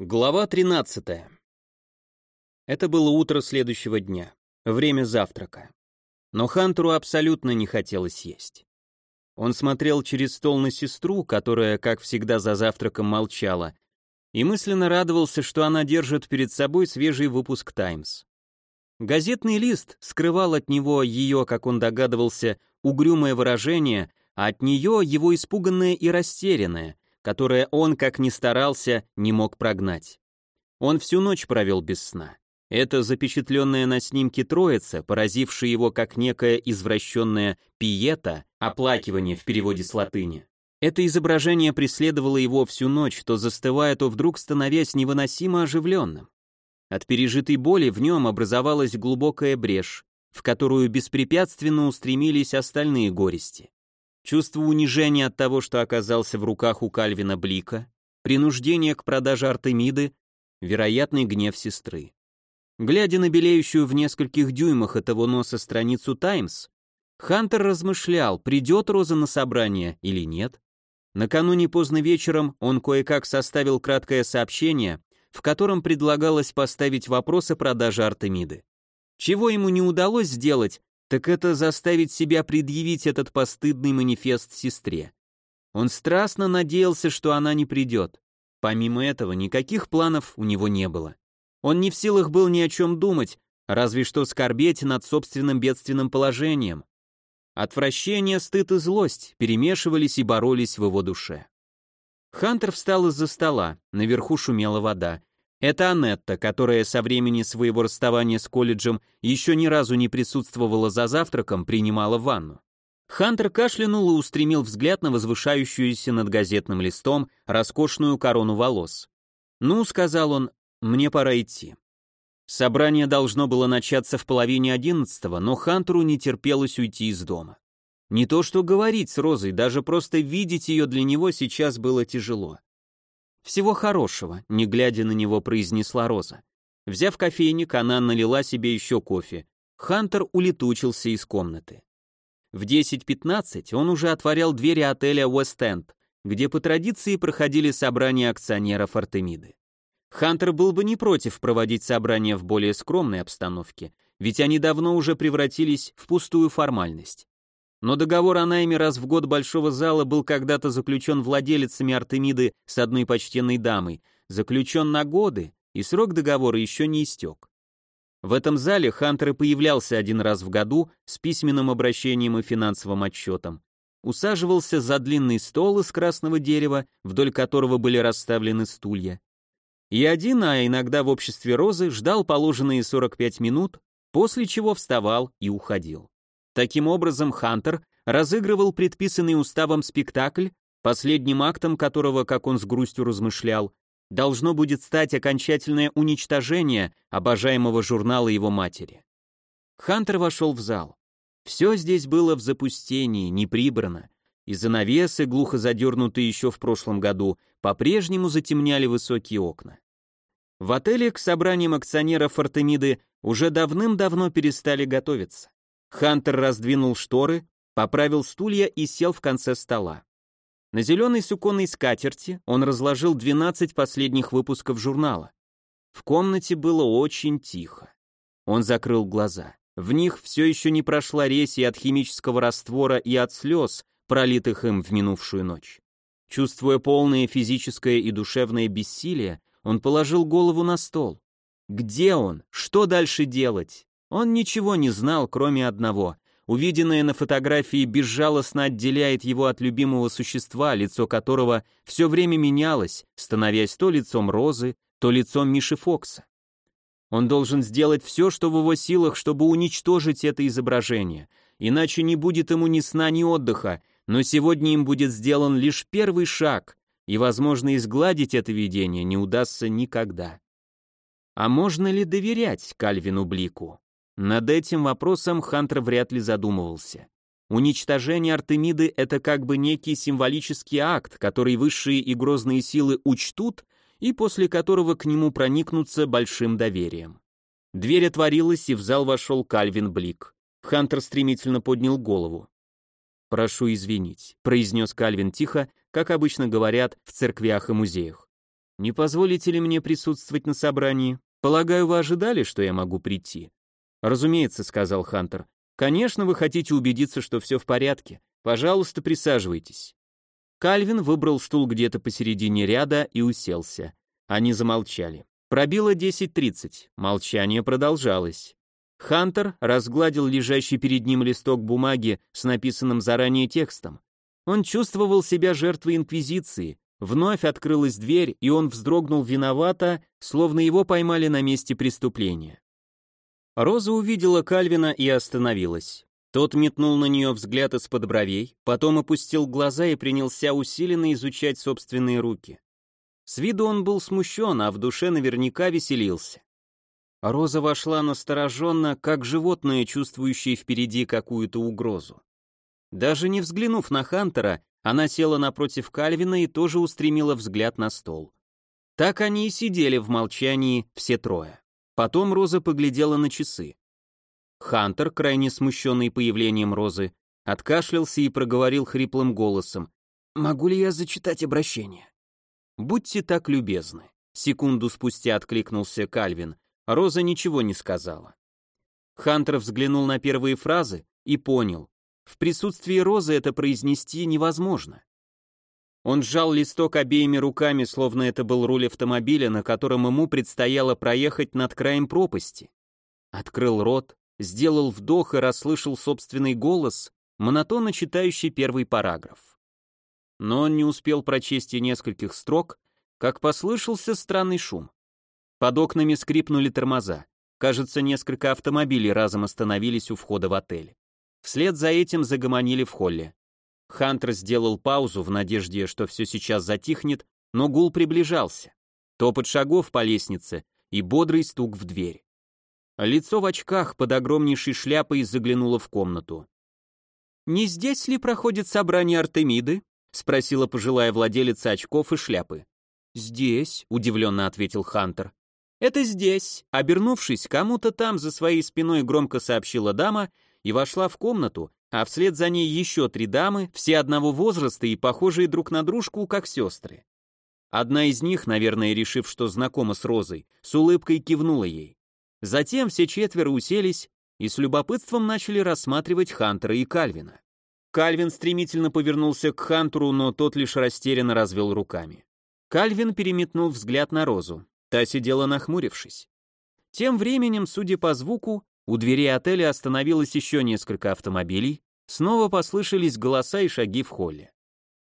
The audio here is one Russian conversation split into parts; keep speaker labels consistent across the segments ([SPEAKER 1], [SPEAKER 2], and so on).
[SPEAKER 1] Глава 13. Это было утро следующего дня, время завтрака. Но Хантеру абсолютно не хотелось есть. Он смотрел через стол на сестру, которая, как всегда, за завтраком молчала, и мысленно радовался, что она держит перед собой свежий выпуск «Таймс». Газетный лист скрывал от него ее, как он догадывался, угрюмое выражение, а от нее его испуганное и растерянное — которое он, как ни старался, не мог прогнать. Он всю ночь провел без сна. Это запечатленная на снимке троица, поразившая его как некая извращенная пиета, оплакивание в переводе с латыни. Это изображение преследовало его всю ночь, то застывая, то вдруг становясь невыносимо оживленным. От пережитой боли в нем образовалась глубокая брешь, в которую беспрепятственно устремились остальные горести. Чувство унижения от того, что оказался в руках у Кальвина Блика, принуждение к продаже Артемиды, вероятный гнев сестры. Глядя на белеющую в нескольких дюймах этого носа страницу «Таймс», Хантер размышлял, придет Роза на собрание или нет. Накануне поздно вечером он кое-как составил краткое сообщение, в котором предлагалось поставить вопрос о продаже Артемиды. Чего ему не удалось сделать, так это заставить себя предъявить этот постыдный манифест сестре. Он страстно надеялся, что она не придет. Помимо этого, никаких планов у него не было. Он не в силах был ни о чем думать, разве что скорбеть над собственным бедственным положением. Отвращение, стыд и злость перемешивались и боролись в его душе. Хантер встал из-за стола, наверху шумела вода, это Анетта, которая со времени своего расставания с колледжем еще ни разу не присутствовала за завтраком, принимала ванну. Хантер кашлянул и устремил взгляд на возвышающуюся над газетным листом роскошную корону волос. «Ну», — сказал он, — «мне пора идти». Собрание должно было начаться в половине одиннадцатого, но Хантеру не терпелось уйти из дома. Не то что говорить с Розой, даже просто видеть ее для него сейчас было тяжело. «Всего хорошего», — не глядя на него, произнесла Роза. Взяв кофейник, она налила себе еще кофе. Хантер улетучился из комнаты. В 10.15 он уже отворял двери отеля Уэст-Энд, где по традиции проходили собрания акционеров Артемиды. Хантер был бы не против проводить собрания в более скромной обстановке, ведь они давно уже превратились в пустую формальность. Но договор о найме раз в год большого зала был когда-то заключен владелицами Артемиды с одной почтенной дамой, заключен на годы, и срок договора еще не истек. В этом зале Хантер и появлялся один раз в году с письменным обращением и финансовым отчетом. Усаживался за длинный стол из красного дерева, вдоль которого были расставлены стулья. И один, а иногда в обществе Розы, ждал положенные 45 минут, после чего вставал и уходил. Таким образом, Хантер разыгрывал предписанный уставом спектакль, последним актом которого, как он с грустью размышлял, должно будет стать окончательное уничтожение обожаемого журнала его матери. Хантер вошел в зал. Все здесь было в запустении, не прибрано, и занавесы, глухо задернутые еще в прошлом году, по-прежнему затемняли высокие окна. В отеле к собраниям акционеров Артемиды уже давным-давно перестали готовиться. Хантер раздвинул шторы, поправил стулья и сел в конце стола. На зеленой суконной скатерти он разложил 12 последних выпусков журнала. В комнате было очень тихо. Он закрыл глаза. В них все еще не прошла и от химического раствора, и от слез, пролитых им в минувшую ночь. Чувствуя полное физическое и душевное бессилие, он положил голову на стол. Где он? Что дальше делать? Он ничего не знал, кроме одного. Увиденное на фотографии безжалостно отделяет его от любимого существа, лицо которого все время менялось, становясь то лицом Розы, то лицом Миши Фокса. Он должен сделать все, что в его силах, чтобы уничтожить это изображение, иначе не будет ему ни сна, ни отдыха, но сегодня им будет сделан лишь первый шаг, и, возможно, изгладить это видение не удастся никогда. А можно ли доверять Кальвину Блику? Над этим вопросом Хантер вряд ли задумывался. Уничтожение Артемиды — это как бы некий символический акт, который высшие и грозные силы учтут, и после которого к нему проникнутся большим доверием. Дверь отворилась, и в зал вошел Кальвин Блик. Хантер стремительно поднял голову. «Прошу извинить», — произнес Кальвин тихо, как обычно говорят в церквях и музеях. «Не позволите ли мне присутствовать на собрании? Полагаю, вы ожидали, что я могу прийти?» «Разумеется», — сказал Хантер. «Конечно, вы хотите убедиться, что все в порядке. Пожалуйста, присаживайтесь». Кальвин выбрал стул где-то посередине ряда и уселся. Они замолчали. Пробило 10.30. Молчание продолжалось. Хантер разгладил лежащий перед ним листок бумаги с написанным заранее текстом. Он чувствовал себя жертвой инквизиции. Вновь открылась дверь, и он вздрогнул виновато, словно его поймали на месте преступления. Роза увидела Кальвина и остановилась. Тот метнул на нее взгляд из-под бровей, потом опустил глаза и принялся усиленно изучать собственные руки. С виду он был смущен, а в душе наверняка веселился. Роза вошла настороженно, как животное, чувствующее впереди какую-то угрозу. Даже не взглянув на Хантера, она села напротив Кальвина и тоже устремила взгляд на стол. Так они и сидели в молчании все трое. Потом Роза поглядела на часы. Хантер, крайне смущенный появлением Розы, откашлялся и проговорил хриплым голосом. «Могу ли я зачитать обращение?» «Будьте так любезны». Секунду спустя откликнулся Кальвин. Роза ничего не сказала. Хантер взглянул на первые фразы и понял. В присутствии Розы это произнести невозможно. Он сжал листок обеими руками, словно это был руль автомобиля, на котором ему предстояло проехать над краем пропасти. Открыл рот, сделал вдох и расслышал собственный голос, монотонно читающий первый параграф. Но он не успел прочесть и нескольких строк, как послышался странный шум. Под окнами скрипнули тормоза. Кажется, несколько автомобилей разом остановились у входа в отель. Вслед за этим загомонили в холле. Хантер сделал паузу в надежде, что все сейчас затихнет, но гул приближался. Топот шагов по лестнице и бодрый стук в дверь. Лицо в очках под огромнейшей шляпой заглянуло в комнату. «Не здесь ли проходит собрание Артемиды?» — спросила пожилая владелица очков и шляпы. «Здесь», — удивленно ответил Хантер. «Это здесь», — обернувшись, кому-то там за своей спиной громко сообщила дама и вошла в комнату, а вслед за ней еще три дамы, все одного возраста и похожие друг на дружку, как сестры. Одна из них, наверное, решив, что знакома с Розой, с улыбкой кивнула ей. Затем все четверо уселись и с любопытством начали рассматривать Хантера и Кальвина. Кальвин стремительно повернулся к Хантеру, но тот лишь растерянно развел руками. Кальвин переметнул взгляд на Розу. Та сидела нахмурившись. Тем временем, судя по звуку, у двери отеля остановилось еще несколько автомобилей, снова послышались голоса и шаги в холле.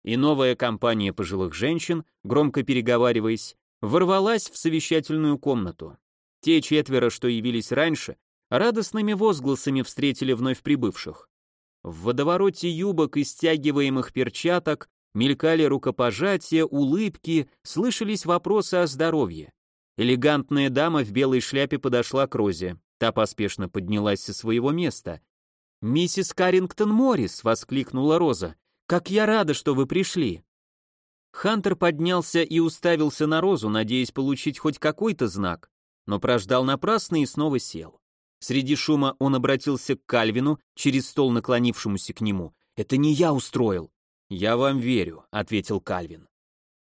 [SPEAKER 1] И новая компания пожилых женщин, громко переговариваясь, ворвалась в совещательную комнату. Те четверо, что явились раньше, радостными возгласами встретили вновь прибывших. В водовороте юбок и стягиваемых перчаток мелькали рукопожатия, улыбки, слышались вопросы о здоровье. Элегантная дама в белой шляпе подошла к Розе. Та поспешно поднялась со своего места. «Миссис Каррингтон Моррис!» — воскликнула Роза. «Как я рада, что вы пришли!» Хантер поднялся и уставился на Розу, надеясь получить хоть какой-то знак, но прождал напрасно и снова сел. Среди шума он обратился к Кальвину, через стол наклонившемуся к нему. «Это не я устроил!» «Я вам верю», — ответил Кальвин.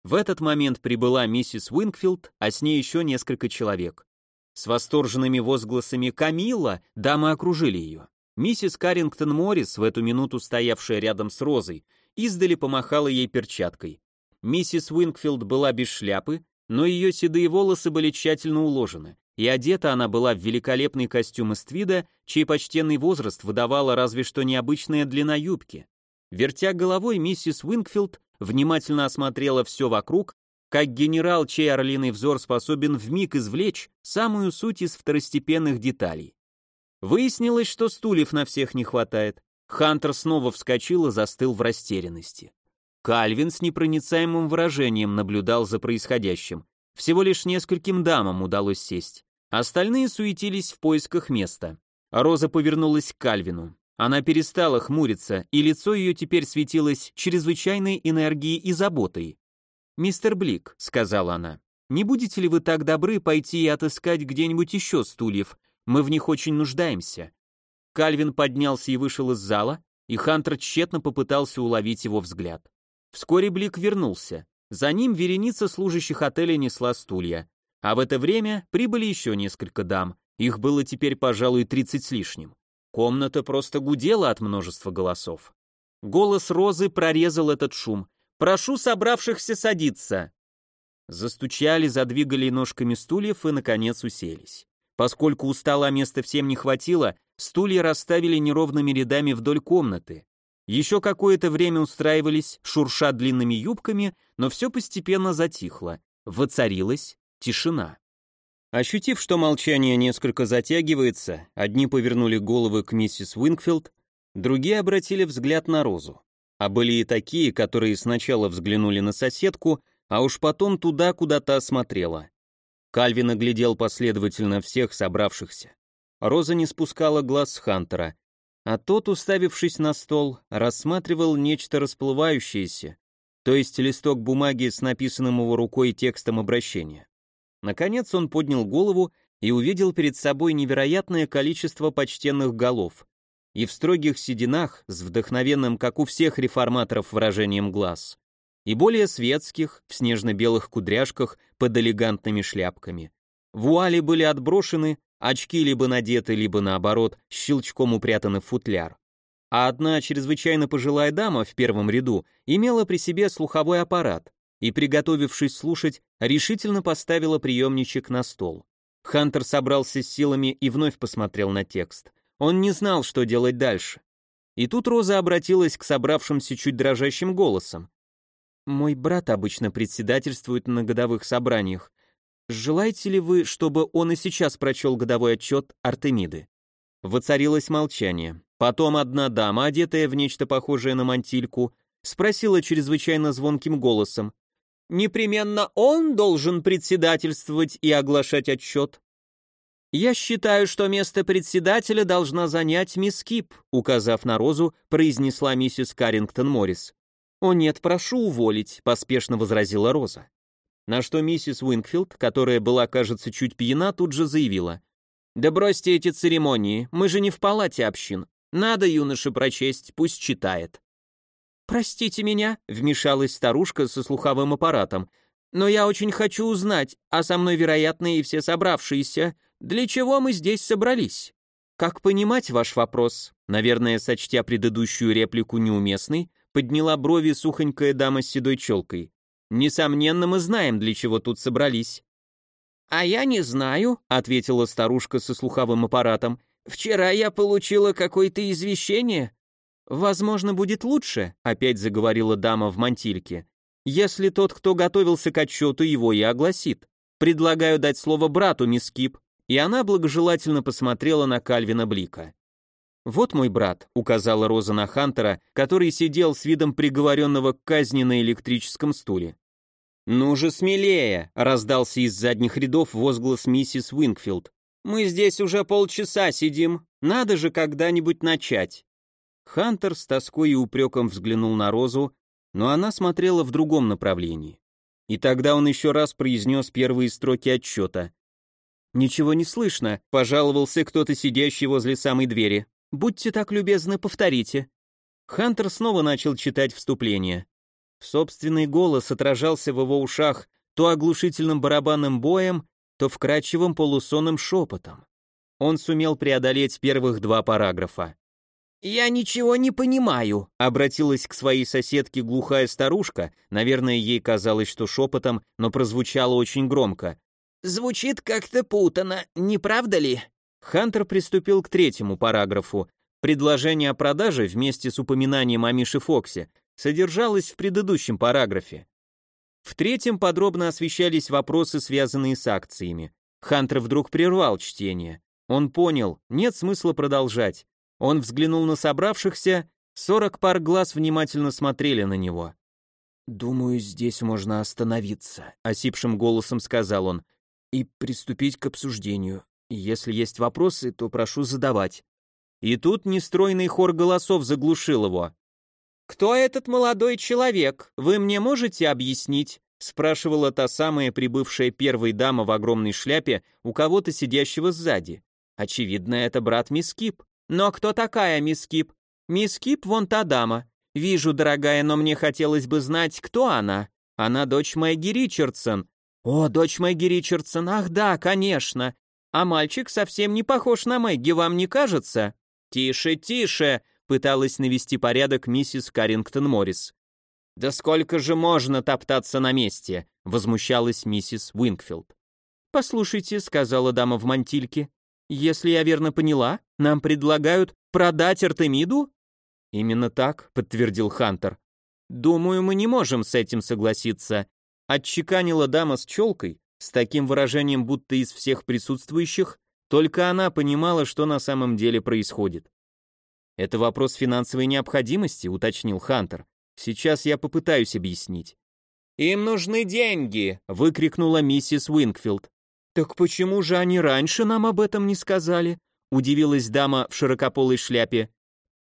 [SPEAKER 1] В этот момент прибыла миссис Уинкфилд, а с ней еще несколько человек. С восторженными возгласами «Камилла!» дамы окружили ее. Миссис Каррингтон Моррис, в эту минуту стоявшая рядом с Розой, издали помахала ей перчаткой. Миссис Уинкфилд была без шляпы, но ее седые волосы были тщательно уложены, и одета она была в великолепный костюм из твида, чей почтенный возраст выдавала разве что необычная длина юбки. Вертя головой, миссис Уинкфилд внимательно осмотрела все вокруг, как генерал, чей орлиный взор способен вмиг извлечь самую суть из второстепенных деталей. Выяснилось, что стульев на всех не хватает. Хантер снова вскочил и застыл в растерянности. Кальвин с непроницаемым выражением наблюдал за происходящим. Всего лишь нескольким дамам удалось сесть. Остальные суетились в поисках места. Роза повернулась к Кальвину. Она перестала хмуриться, и лицо ее теперь светилось чрезвычайной энергией и заботой. «Мистер Блик», — сказала она, — «не будете ли вы так добры пойти и отыскать где-нибудь еще стульев? Мы в них очень нуждаемся». Кальвин поднялся и вышел из зала, и Хантер тщетно попытался уловить его взгляд. Вскоре Блик вернулся. За ним вереница служащих отеля несла стулья. А в это время прибыли еще несколько дам. Их было теперь, пожалуй, 30 с лишним. Комната просто гудела от множества голосов. Голос Розы прорезал этот шум. «Прошу собравшихся садиться!» Застучали, задвигали ножками стульев и, наконец, уселись. Поскольку у стола места всем не хватило, стулья расставили неровными рядами вдоль комнаты. Еще какое-то время устраивались, шурша длинными юбками, но все постепенно затихло. Воцарилась тишина. Ощутив, что молчание несколько затягивается, одни повернули головы к миссис Уинкфилд, другие обратили взгляд на Розу. А были и такие, которые сначала взглянули на соседку, а уж потом туда, куда та смотрела. Кальвин оглядел последовательно всех собравшихся. Роза не спускала глаз с Хантера, а тот, уставившись на стол, рассматривал нечто расплывающееся, то есть листок бумаги с написанным его рукой текстом обращения. Наконец он поднял голову и увидел перед собой невероятное количество почтенных голов, и в строгих сединах, с вдохновенным, как у всех реформаторов, выражением глаз, и более светских, в снежно-белых кудряшках под элегантными шляпками. Вуали были отброшены, очки либо надеты, либо наоборот, щелчком упрятаны в футляр. А одна чрезвычайно пожилая дама в первом ряду имела при себе слуховой аппарат и, приготовившись слушать, решительно поставила приемничек на стол. Хантер собрался с силами и вновь посмотрел на текст. Он не знал, что делать дальше. И тут Роза обратилась к собравшимся чуть дрожащим голосом. Мой брат обычно председательствует на годовых собраниях. Желаете ли вы, чтобы он и сейчас прочел годовой отчет Артемиды?» Воцарилось молчание. Потом одна дама, одетая в нечто похожее на мантильку, спросила чрезвычайно звонким голосом. «Непременно он должен председательствовать и оглашать отчет?» «Я считаю, что место председателя должна занять мисс Кип», указав на розу, произнесла миссис Каррингтон Моррис. «О нет, прошу уволить», — поспешно возразила Роза. На что миссис Уинкфилд, которая была, кажется, чуть пьяна, тут же заявила. «Да бросьте эти церемонии, мы же не в палате общин. Надо юноше прочесть, пусть читает». «Простите меня», — вмешалась старушка со слуховым аппаратом, «но я очень хочу узнать, а со мной, вероятно, и все собравшиеся, для чего мы здесь собрались?» «Как понимать ваш вопрос?» Наверное, сочтя предыдущую реплику неуместной, подняла брови сухонькая дама с седой челкой. «Несомненно, мы знаем, для чего тут собрались». «А я не знаю», — ответила старушка со слуховым аппаратом. «Вчера я получила какое-то извещение». «Возможно, будет лучше», — опять заговорила дама в мантильке. «Если тот, кто готовился к отчету, его и огласит. Предлагаю дать слово брату, мисс Кип». И она благожелательно посмотрела на Кальвина Блика. «Вот мой брат», — указала Роза на Хантера, который сидел с видом приговоренного к казни на электрическом стуле. «Ну же смелее!» — раздался из задних рядов возглас миссис Уинкфилд. «Мы здесь уже полчаса сидим. Надо же когда-нибудь начать». Хантер с тоской и упреком взглянул на Розу, но она смотрела в другом направлении. И тогда он еще раз произнес первые строки отчета. «Ничего не слышно», — пожаловался кто-то, сидящий возле самой двери. Будьте так любезны, повторите». Хантер снова начал читать вступление. Собственный голос отражался в его ушах то оглушительным барабанным боем, то вкрадчивым полусонным шепотом. Он сумел преодолеть первых два параграфа. «Я ничего не понимаю», — обратилась к своей соседке глухая старушка, наверное, ей казалось, что шепотом, но прозвучало очень громко. «Звучит как-то путано, не правда ли?» Хантер приступил к третьему параграфу. Предложение о продаже вместе с упоминанием о Мише Фоксе содержалось в предыдущем параграфе. В третьем подробно освещались вопросы, связанные с акциями. Хантер вдруг прервал чтение. Он понял, нет смысла продолжать. Он взглянул на собравшихся, сорок пар глаз внимательно смотрели на него. «Думаю, здесь можно остановиться», — осипшим голосом сказал он, «и приступить к обсуждению. Если есть вопросы, то прошу задавать». И тут нестройный хор голосов заглушил его. «Кто этот молодой человек? Вы мне можете объяснить?» спрашивала та самая прибывшая первая дама в огромной шляпе у кого-то сидящего сзади. Очевидно, это брат мисс Кип. Но кто такая мисс Кип? Мисс Кип вон та дама. Вижу, дорогая, но мне хотелось бы знать, кто она.
[SPEAKER 2] Она дочь Мэгги Ричардсон. О, дочь Мэгги Ричардсон, ах да, конечно. А мальчик совсем не похож на Мэгги, вам не кажется? Тише, тише, пыталась навести порядок миссис Каррингтон Моррис. «Да сколько же можно топтаться на месте?» — возмущалась миссис Уинкфилд. «Послушайте», — сказала дама в мантильке, — «если я верно поняла, нам предлагают продать Артемиду?» «Именно так», — подтвердил Хантер. «Думаю, мы не можем с этим согласиться», — отчеканила дама с челкой, с таким выражением, будто из всех присутствующих только она понимала, что на самом деле происходит. «Это вопрос финансовой необходимости», — уточнил Хантер. «Сейчас я попытаюсь объяснить». «Им нужны деньги!» — выкрикнула миссис Уинкфилд. «Так почему же они раньше нам об этом не сказали?» — удивилась дама в широкополой шляпе.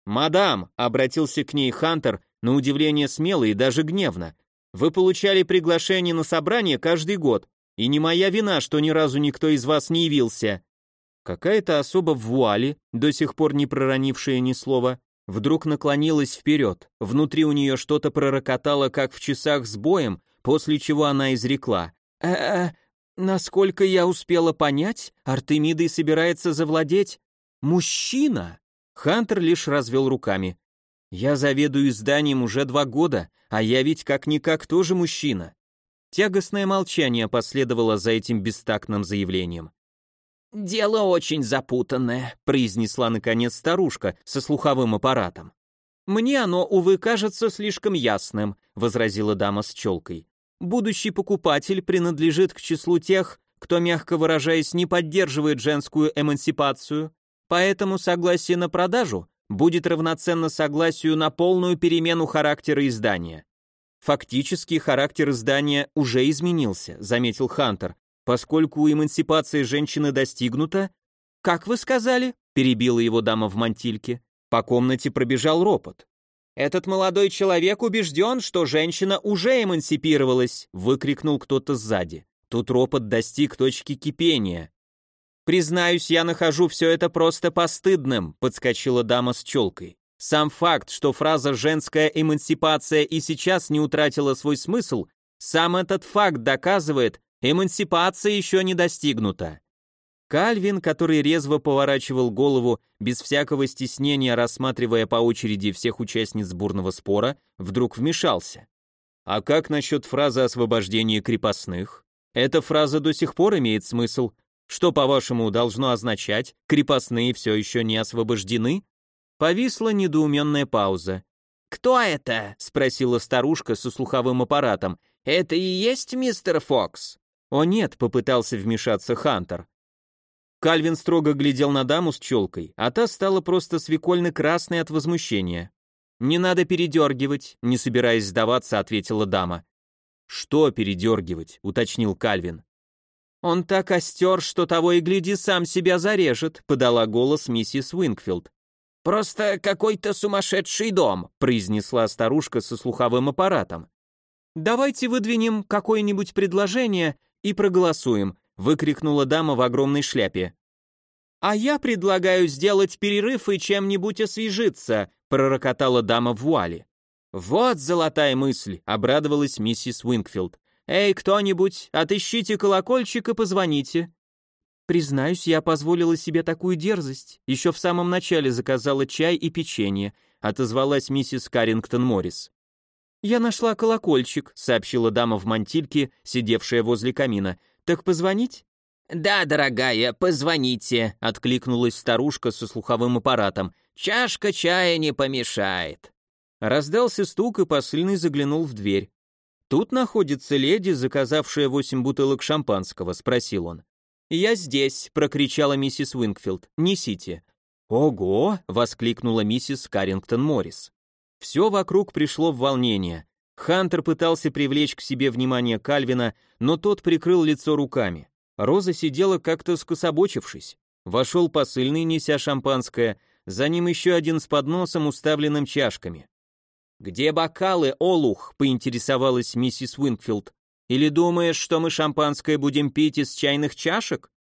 [SPEAKER 2] «Мадам!» — обратился к ней Хантер, на удивление смело и даже гневно. «Вы получали приглашение на собрание каждый год, и не моя вина, что ни разу никто из вас не явился. Какая-то особа в вуале, до сих пор не проронившая ни слова, вдруг наклонилась вперед. Внутри у нее что-то пророкотало, как в часах с боем, после чего она изрекла. «Э-э, насколько я успела понять, Артемидой собирается завладеть мужчина». Хантер лишь развел руками. «Я заведую изданием уже два года, а я ведь как-никак тоже мужчина». Тягостное молчание последовало за этим бестактным заявлением.
[SPEAKER 3] «Дело очень запутанное», — произнесла наконец старушка со слуховым аппаратом.
[SPEAKER 2] «Мне оно, увы, кажется слишком ясным», — возразила дама с челкой. «Будущий покупатель принадлежит к числу тех, кто, мягко выражаясь, не поддерживает женскую эмансипацию, поэтому согласие на продажу будет равноценно согласию на полную перемену характера издания». «Фактически характер издания уже изменился», — заметил Хантер, Поскольку эмансипация женщины достигнута, как вы сказали, перебила его дама в мантильке. По комнате пробежал ропот. Этот молодой человек убежден, что женщина уже эмансипировалась, выкрикнул кто-то сзади. Тут ропот достиг точки кипения. Признаюсь, я нахожу все это просто постыдным, подскочила дама с челкой. Сам факт, что фраза «женская эмансипация» и сейчас не утратила свой смысл, сам этот факт доказывает, Эмансипация еще не достигнута. Кальвин, который резво поворачивал голову, без всякого стеснения рассматривая по очереди всех участниц бурного спора, вдруг вмешался. А как насчет фразы освобождения крепостных? Эта фраза до сих пор имеет смысл. Что, по-вашему, должно означать, крепостные все еще не освобождены? Повисла недоуменная пауза.
[SPEAKER 3] «Кто это?» — спросила старушка со слуховым аппаратом. «Это и есть мистер Фокс?»
[SPEAKER 2] «О нет», — попытался вмешаться Хантер. Кальвин строго глядел на даму с челкой, а та стала просто свекольно-красной от возмущения. «Не надо передергивать», — не собираясь сдаваться, ответила дама. «Что передергивать?» — уточнил Кальвин. «Он так остер, что того и гляди сам себя зарежет», — подала голос миссис Уинкфилд.
[SPEAKER 3] «Просто какой-то сумасшедший дом», — произнесла старушка со слуховым аппаратом.
[SPEAKER 2] «Давайте выдвинем какое-нибудь предложение и проголосуем», выкрикнула дама в огромной шляпе. «А я предлагаю сделать перерыв и чем-нибудь освежиться», пророкотала дама в вуале. «Вот золотая мысль», — обрадовалась миссис Уинкфилд. «Эй, кто-нибудь, отыщите колокольчик и позвоните». «Признаюсь, я позволила себе такую дерзость. Еще в самом начале заказала чай и печенье», — отозвалась миссис Каррингтон Моррис. «Я нашла колокольчик», — сообщила дама в мантильке, сидевшая возле камина. «Так позвонить?»
[SPEAKER 3] «Да, дорогая, позвоните», — откликнулась старушка со слуховым аппаратом. «Чашка чая не помешает».
[SPEAKER 2] Раздался стук, и посыльный заглянул в дверь. «Тут находится леди, заказавшая восемь бутылок шампанского», — спросил он. «Я здесь», — прокричала миссис Уинкфилд. «Несите». «Ого!» — воскликнула миссис Каррингтон Моррис. Все вокруг пришло в волнение. Хантер пытался привлечь к себе внимание Кальвина, но тот прикрыл лицо руками. Роза сидела как-то скособочившись. Вошел посыльный, неся шампанское, за ним еще один с подносом, уставленным чашками. «Где бокалы, Олух?» — поинтересовалась миссис Уинкфилд. «Или думаешь, что мы шампанское будем пить из чайных чашек?»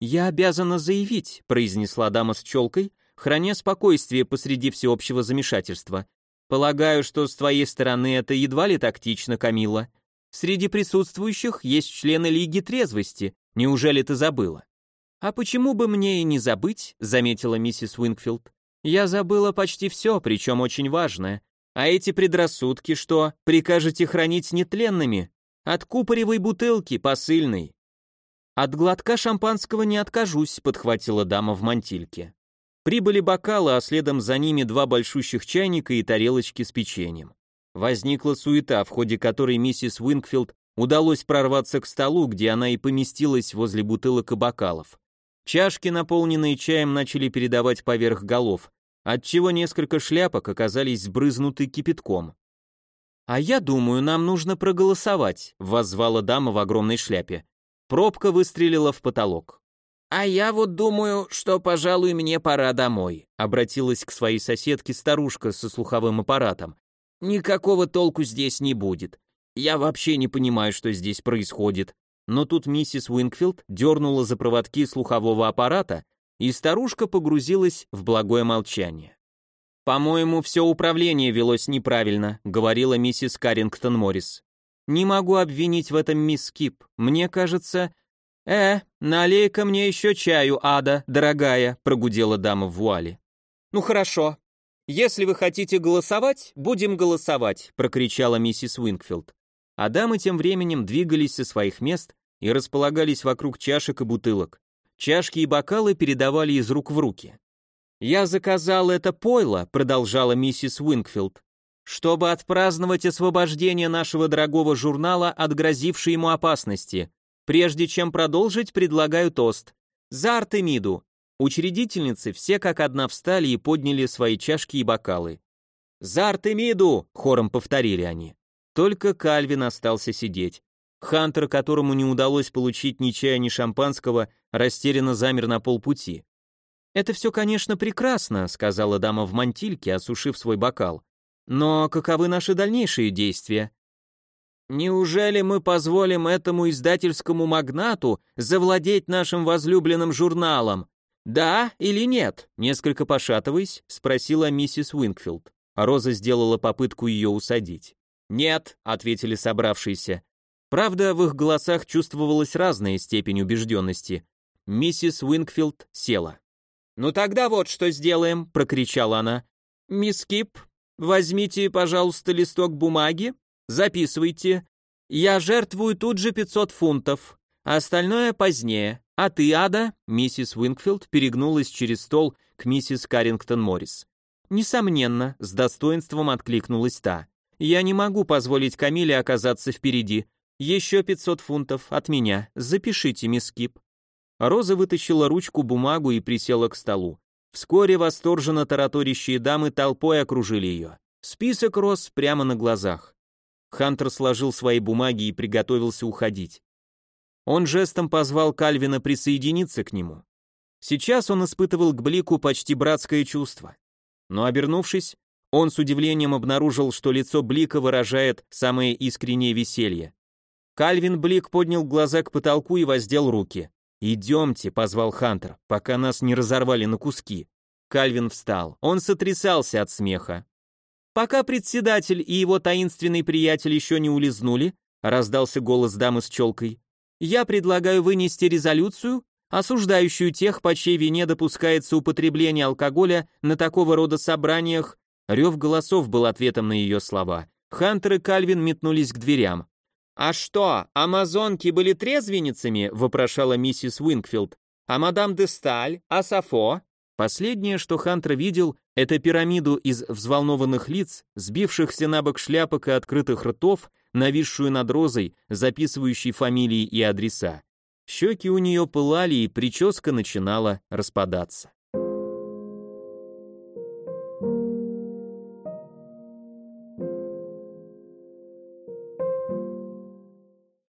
[SPEAKER 2] «Я обязана заявить», — произнесла дама с челкой, храня спокойствие посреди всеобщего замешательства. Полагаю, что с твоей стороны это едва ли тактично, Камила. Среди присутствующих есть члены Лиги трезвости. Неужели ты забыла? А почему бы мне и не забыть, заметила миссис Уинкфилд. Я забыла почти все, причем очень важное. А эти предрассудки что, прикажете хранить нетленными? От купоревой бутылки, посыльной. От глотка шампанского не откажусь, подхватила дама в мантильке. Прибыли бокалы, а следом за ними два большущих чайника и тарелочки с печеньем. Возникла суета, в ходе которой миссис Уинкфилд удалось прорваться к столу, где она и поместилась возле бутылок и бокалов. Чашки, наполненные чаем, начали передавать поверх голов, отчего несколько шляпок оказались сбрызнуты кипятком. «А я думаю, нам нужно проголосовать», — воззвала дама в огромной шляпе. Пробка выстрелила в потолок.
[SPEAKER 3] «А я вот думаю, что, пожалуй, мне пора домой», —
[SPEAKER 2] обратилась к своей соседке старушка со слуховым аппаратом.
[SPEAKER 3] «Никакого толку здесь не будет. Я вообще не понимаю, что здесь происходит».
[SPEAKER 2] Но тут миссис Уинкфилд дернула за проводки слухового аппарата, и старушка погрузилась в благое молчание. «По-моему, все управление велось неправильно», — говорила миссис Каррингтон Моррис. «Не могу обвинить в этом мисс Кип. Мне кажется...» «Э, налей-ка мне еще чаю, Ада, дорогая», — прогудела дама в вуале. «Ну хорошо. Если вы хотите голосовать, будем голосовать», — прокричала миссис Уинкфилд. А дамы тем временем двигались со своих мест и располагались вокруг чашек и бутылок. Чашки и бокалы передавали из рук в руки. «Я заказал это пойло», — продолжала миссис Уинкфилд, «чтобы отпраздновать освобождение нашего дорогого журнала от грозившей ему опасности. Прежде чем продолжить, предлагаю тост. За Артемиду». Учредительницы все как одна встали и подняли свои чашки и бокалы. «За Артемиду!» — хором повторили они. Только Кальвин остался сидеть. Хантер, которому не удалось получить ни чая, ни шампанского, растерянно замер на полпути. «Это все, конечно, прекрасно», — сказала дама в мантильке, осушив свой бокал. «Но каковы наши дальнейшие действия?» «Неужели мы позволим этому издательскому магнату завладеть нашим возлюбленным журналом? Да или нет?» Несколько пошатываясь, спросила миссис Уинкфилд. Роза сделала попытку ее усадить. «Нет», — ответили собравшиеся. Правда, в их голосах чувствовалась разная степень убежденности. Миссис Уинкфилд села. «Ну тогда вот что сделаем», — прокричала она. «Мисс Кип, возьмите, пожалуйста, листок бумаги, записывайте. Я жертвую тут же 500 фунтов, а остальное позднее. А ты, Ада?» Миссис Уинкфилд перегнулась через стол к миссис Каррингтон Моррис. «Несомненно», — с достоинством откликнулась та. «Я не могу позволить Камиле оказаться впереди. Еще 500 фунтов от меня. Запишите, мисс Кип». Роза вытащила ручку, бумагу и присела к столу. Вскоре восторженно тараторящие дамы толпой окружили ее. Список рос прямо на глазах. Хантер сложил свои бумаги и приготовился уходить. Он жестом позвал Кальвина присоединиться к нему. Сейчас он испытывал к Блику почти братское чувство. Но обернувшись, он с удивлением обнаружил, что лицо Блика выражает самое искреннее веселье. Кальвин Блик поднял глаза к потолку и воздел руки. «Идемте», — позвал Хантер, пока нас не разорвали на куски. Кальвин встал. Он сотрясался от смеха. «Пока председатель и его таинственный приятель еще не улизнули», раздался голос дамы с челкой, «я предлагаю вынести резолюцию, осуждающую тех, по чьей вине допускается употребление алкоголя на такого рода собраниях». Рев голосов был ответом на ее слова. Хантер и Кальвин метнулись к дверям. «А что, амазонки были трезвенницами?» — вопрошала миссис Уинкфилд. «А мадам де Сталь? А Сафо?» Последнее, что Хантер видел, это пирамиду из взволнованных лиц, сбившихся на бок шляпок и открытых ртов, нависшую над розой, записывающей фамилии и адреса. Щеки у нее пылали, и прическа начинала распадаться.